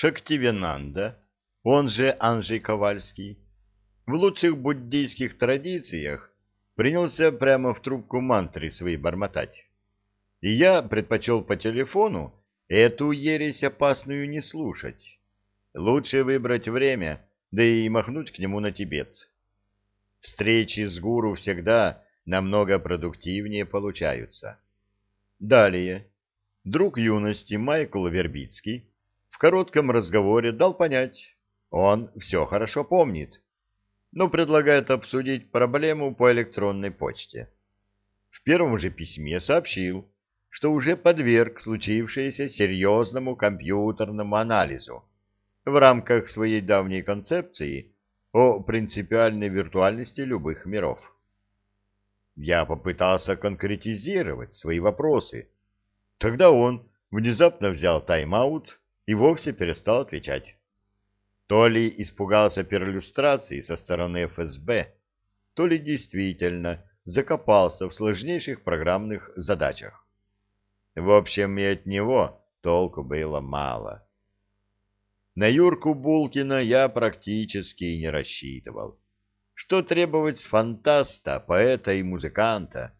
Шактивенанда, он же Анжей Ковальский, в лучших буддийских традициях принялся прямо в трубку мантры свои бормотать. И я предпочел по телефону эту ересь опасную не слушать. Лучше выбрать время, да и махнуть к нему на Тибет. Встречи с гуру всегда намного продуктивнее получаются. Далее. Друг юности Майкл Вербицкий в коротком разговоре дал понять, он все хорошо помнит, но предлагает обсудить проблему по электронной почте. В первом же письме сообщил, что уже подверг случившееся серьезному компьютерному анализу в рамках своей давней концепции о принципиальной виртуальности любых миров. Я попытался конкретизировать свои вопросы. Тогда он внезапно взял тайм-аут и вовсе перестал отвечать. То ли испугался перлюстрации со стороны ФСБ, то ли действительно закопался в сложнейших программных задачах. В общем, и от него толку было мало. На Юрку Булкина я практически не рассчитывал. Что требовать с фантаста, поэта и музыканта?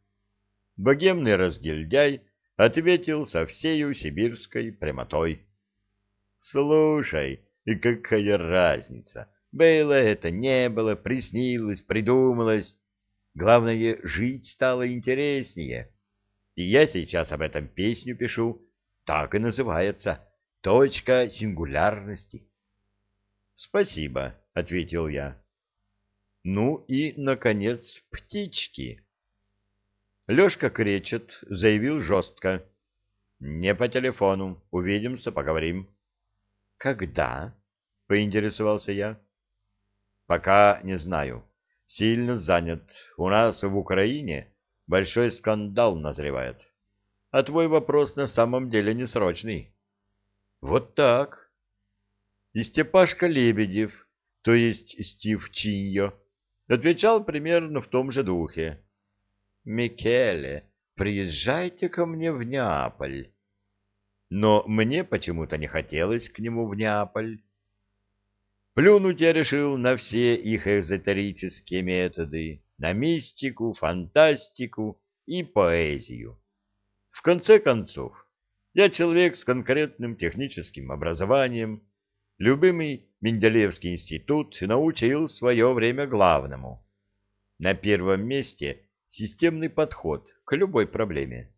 Богемный разгильдяй ответил со всею сибирской прямотой. «Слушай, и какая разница? Было это, не было, приснилось, придумалось. Главное, жить стало интереснее. И я сейчас об этом песню пишу. Так и называется. Точка сингулярности. Спасибо, ответил я. Ну и, наконец, птички. Лёшка Кречет заявил жестко. Не по телефону. Увидимся, поговорим. Когда? Поинтересовался я. Пока не знаю. Сильно занят. У нас в Украине большой скандал назревает. А твой вопрос на самом деле не срочный. Вот так. И Степашка Лебедев, то есть Стив Чиньо, отвечал примерно в том же духе. «Микеле, приезжайте ко мне в Неаполь». Но мне почему-то не хотелось к нему в Неаполь. Плюнуть я решил на все их эзотерические методы, на мистику, фантастику и поэзию. В конце концов, я человек с конкретным техническим образованием, любимый Менделеевский институт научил в свое время главному. На первом месте системный подход к любой проблеме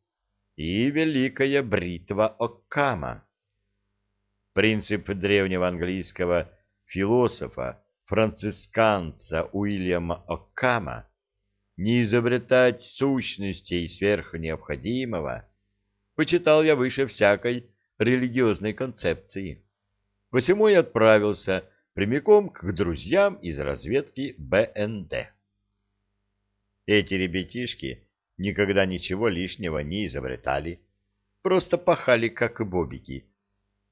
и великая бритва Оккама. Принцип древнего английского философа, францисканца Уильяма Оккама не изобретать сущностей сверхнеобходимого почитал я выше всякой религиозной концепции. Посему и отправился прямиком к друзьям из разведки БНД. Эти ребятишки никогда ничего лишнего не изобретали, просто пахали, как бобики,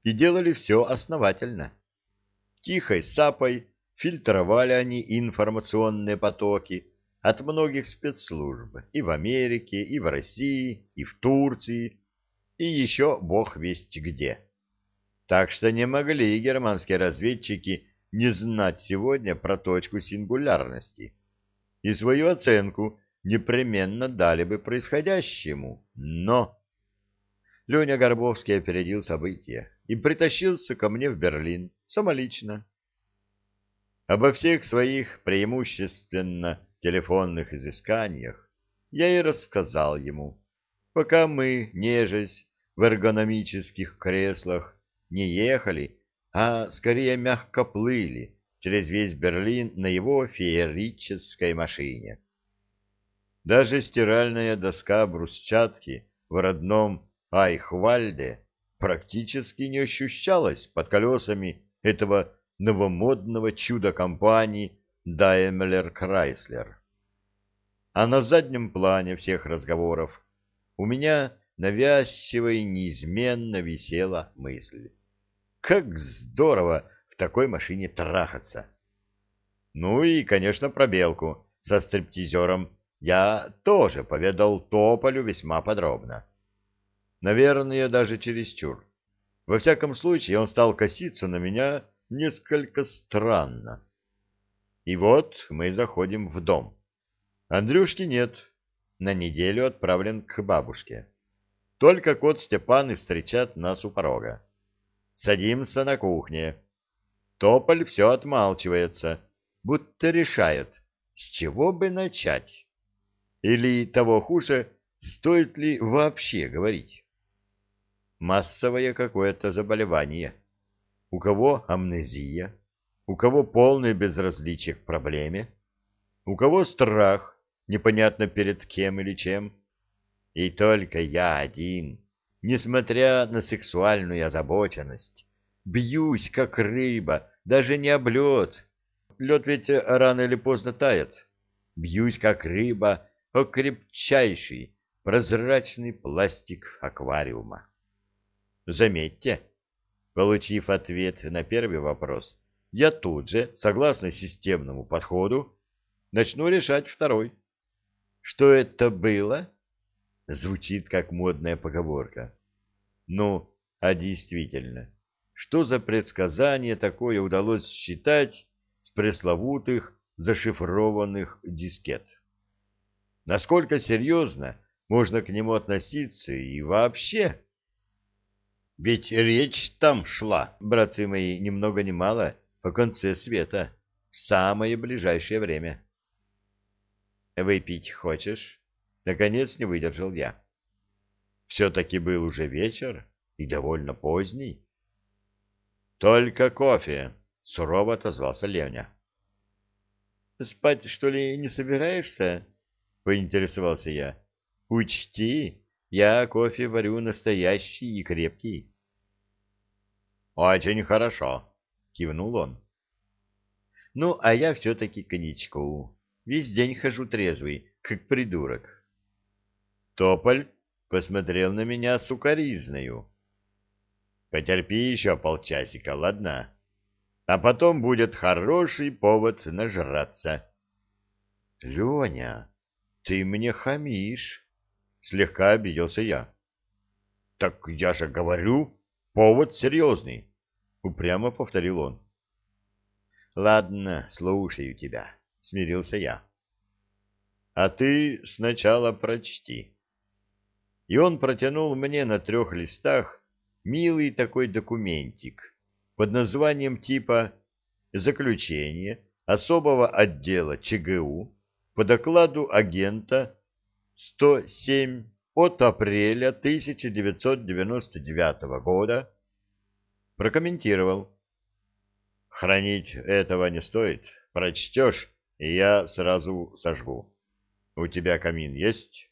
и делали все основательно. Тихой сапой фильтровали они информационные потоки от многих спецслужб и в Америке, и в России, и в Турции, и еще бог весть где. Так что не могли германские разведчики не знать сегодня про точку сингулярности. И свою оценку непременно дали бы происходящему. Но... Леня Горбовский опередил события и притащился ко мне в Берлин самолично. Обо всех своих преимущественно телефонных изысканиях я и рассказал ему, пока мы, нежесть, в эргономических креслах не ехали, а скорее мягко плыли через весь Берлин на его феерической машине. Даже стиральная доска брусчатки в родном Айхвальде практически не ощущалась под колесами этого новомодного чуда компании Chrysler. А на заднем плане всех разговоров у меня навязчиво и неизменно висела мысль. Как здорово в такой машине трахаться! Ну и, конечно, про белку со стриптизером я тоже поведал Тополю весьма подробно. Наверное, даже чересчур. Во всяком случае, он стал коситься на меня несколько странно. И вот мы заходим в дом. Андрюшки нет, на неделю отправлен к бабушке. Только кот Степан и встречает нас у порога. Садимся на кухне. Тополь все отмалчивается, будто решает, с чего бы начать. Или, того хуже, стоит ли вообще говорить. Массовое какое-то заболевание. У кого амнезия, у кого полное безразличие к проблеме, у кого страх, непонятно перед кем или чем. И только я один, несмотря на сексуальную озабоченность, бьюсь, как рыба, даже не об лед. Лед ведь рано или поздно тает. Бьюсь, как рыба, о крепчайший, прозрачный пластик аквариума. Заметьте, получив ответ на первый вопрос, я тут же, согласно системному подходу, начну решать второй. Что это было? Звучит как модная поговорка. Ну, а действительно, что за предсказание такое удалось считать с пресловутых зашифрованных дискет? Насколько серьезно можно к нему относиться и вообще? Ведь речь там шла, братцы мои, ни много ни мало, по конце света, в самое ближайшее время. Выпить хочешь? Наконец не выдержал я. Все-таки был уже вечер и довольно поздний. Только кофе, сурово отозвался Леня. Спать, что ли, не собираешься? Поинтересовался я. Учти, я кофе варю настоящий и крепкий. Очень хорошо, кивнул он. Ну, а я все-таки коньячку. Весь день хожу трезвый, как придурок. Тополь посмотрел на меня сукоризною. Потерпи еще полчасика, ладно? А потом будет хороший повод нажраться. — Леня, ты мне хамишь, — слегка обиделся я. — Так я же говорю, повод серьезный, — упрямо повторил он. — Ладно, слушаю тебя. — смирился я. — А ты сначала прочти. И он протянул мне на трех листах милый такой документик под названием типа «Заключение особого отдела ЧГУ по докладу агента 107 от апреля 1999 года» прокомментировал. «Хранить этого не стоит. Прочтешь и я сразу сожгу. У тебя камин есть?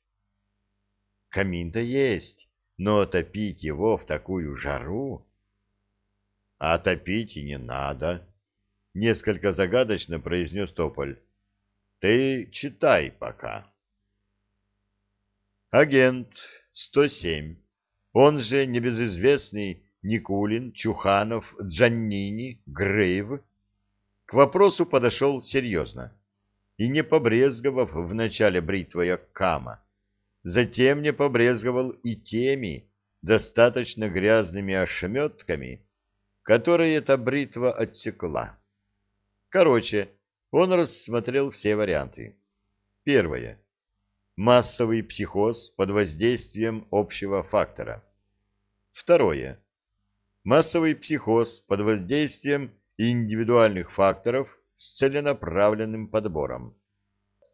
Камин-то есть, но топить его в такую жару... А топить и не надо, — несколько загадочно произнес Тополь. Ты читай пока. Агент 107, он же небезызвестный Никулин, Чуханов, Джаннини, Грейв, к вопросу подошел серьезно и не побрезговав начале бритвой Кама, затем не побрезговал и теми достаточно грязными ошметками, которые эта бритва отсекла. Короче, он рассмотрел все варианты. Первое. Массовый психоз под воздействием общего фактора. Второе. Массовый психоз под воздействием индивидуальных факторов с целенаправленным подбором.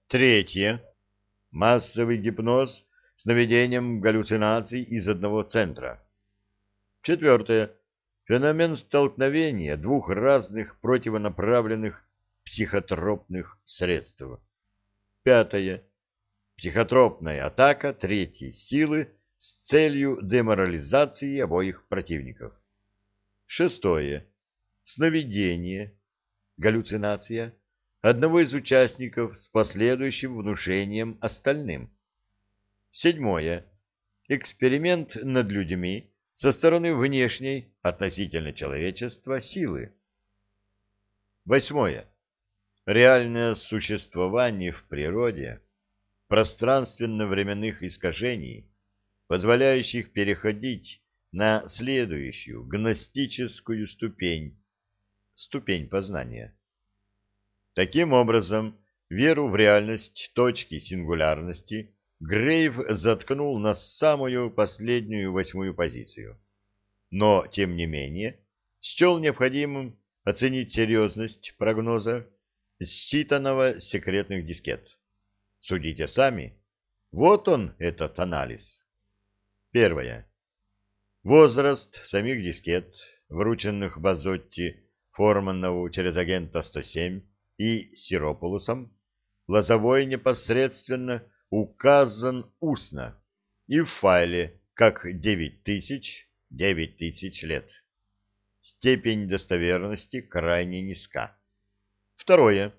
Третье. Массовый гипноз с наведением галлюцинаций из одного центра. Четвертое. Феномен столкновения двух разных противонаправленных психотропных средств. Пятое. Психотропная атака третьей силы с целью деморализации обоих противников. Шестое сновидение, галлюцинация одного из участников с последующим внушением остальным. Седьмое. Эксперимент над людьми со стороны внешней относительно человечества силы. Восьмое. Реальное существование в природе пространственно-временных искажений, позволяющих переходить на следующую гностическую ступень, ступень познания. Таким образом, веру в реальность точки сингулярности Грейв заткнул на самую последнюю восьмую позицию. Но, тем не менее, счел необходимым оценить серьезность прогноза, считанного секретных дискет. Судите сами. Вот он, этот анализ. Первое. Возраст самих дискет, врученных Базотти, Форманову через агента 107 и Сиропулусом, Лозовой непосредственно указан устно и в файле как 9000 9000 лет. Степень достоверности крайне низка. Второе.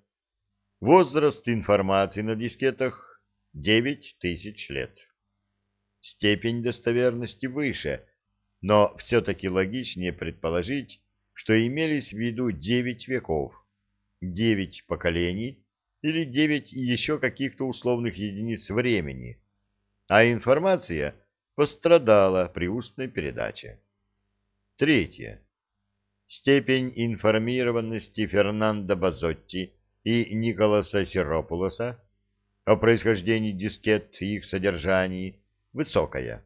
Возраст информации на дискетах 9000 лет. Степень достоверности выше, но все-таки логичнее предположить, что имелись в виду 9 веков, 9 поколений или 9 еще каких-то условных единиц времени, а информация пострадала при устной передаче. Третье. Степень информированности Фернандо Базотти и Николаса Сиропулоса о происхождении дискет и их содержании высокая,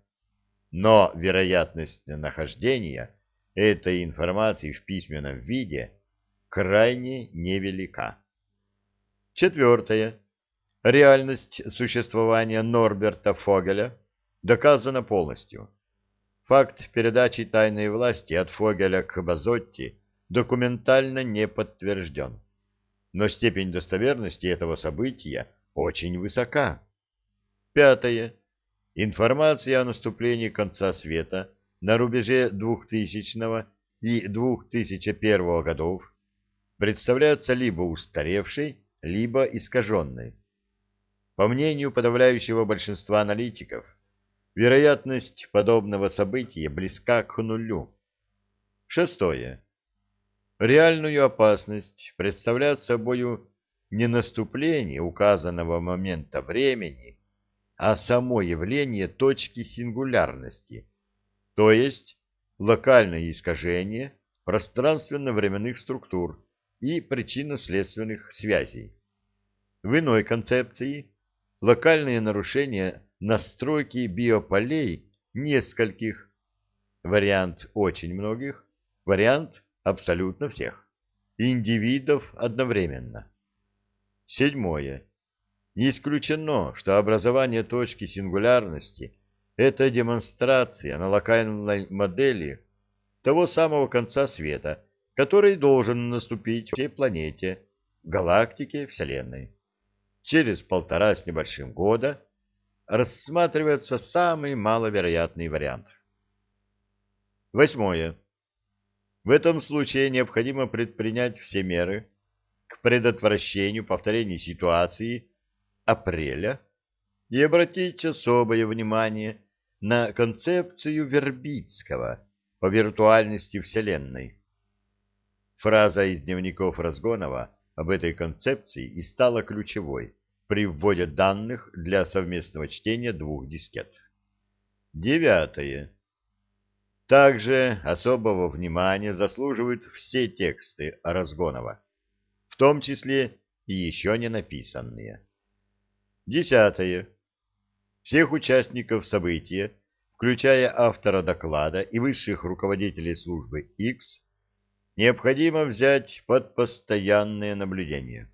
но вероятность нахождения этой информации в письменном виде крайне невелика. Четвертое. Реальность существования Норберта Фогеля доказана полностью. Факт передачи тайной власти от Фогеля к Базотти документально не подтвержден. Но степень достоверности этого события очень высока. Пятое. Информация о наступлении конца света на рубеже 2000 и 2001 годов представляется либо устаревшей, либо искаженной. По мнению подавляющего большинства аналитиков, вероятность подобного события близка к нулю. Шестое. Реальную опасность представляет собою не наступление указанного момента времени, а само явление точки сингулярности, то есть локальное искажение пространственно-временных структур, и причинно-следственных связей. В иной концепции локальные нарушения настройки биополей нескольких, вариант очень многих, вариант абсолютно всех, индивидов одновременно. Седьмое. Не исключено, что образование точки сингулярности – это демонстрация на локальной модели того самого конца света – который должен наступить всей планете, галактике Вселенной. Через полтора с небольшим года рассматривается самый маловероятный вариант. Восьмое. В этом случае необходимо предпринять все меры к предотвращению повторения ситуации апреля и обратить особое внимание на концепцию Вербицкого по виртуальности Вселенной Фраза из дневников Разгонова об этой концепции и стала ключевой при вводе данных для совместного чтения двух дискет. Девятое. Также особого внимания заслуживают все тексты Разгонова, в том числе и еще не написанные. Десятое. Всех участников события, включая автора доклада и высших руководителей службы X, необходимо взять под постоянное наблюдение.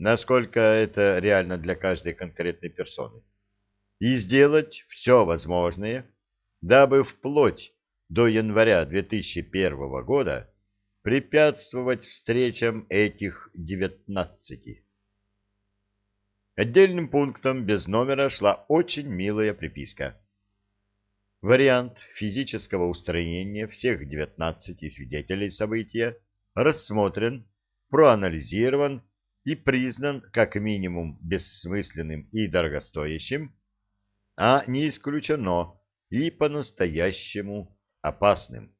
Насколько это реально для каждой конкретной персоны. И сделать все возможное, дабы вплоть до января 2001 года препятствовать встречам этих девятнадцати. Отдельным пунктом без номера шла очень милая приписка. Вариант физического устранения всех 19 свидетелей события рассмотрен, проанализирован и признан как минимум бессмысленным и дорогостоящим, а не исключено и по-настоящему опасным.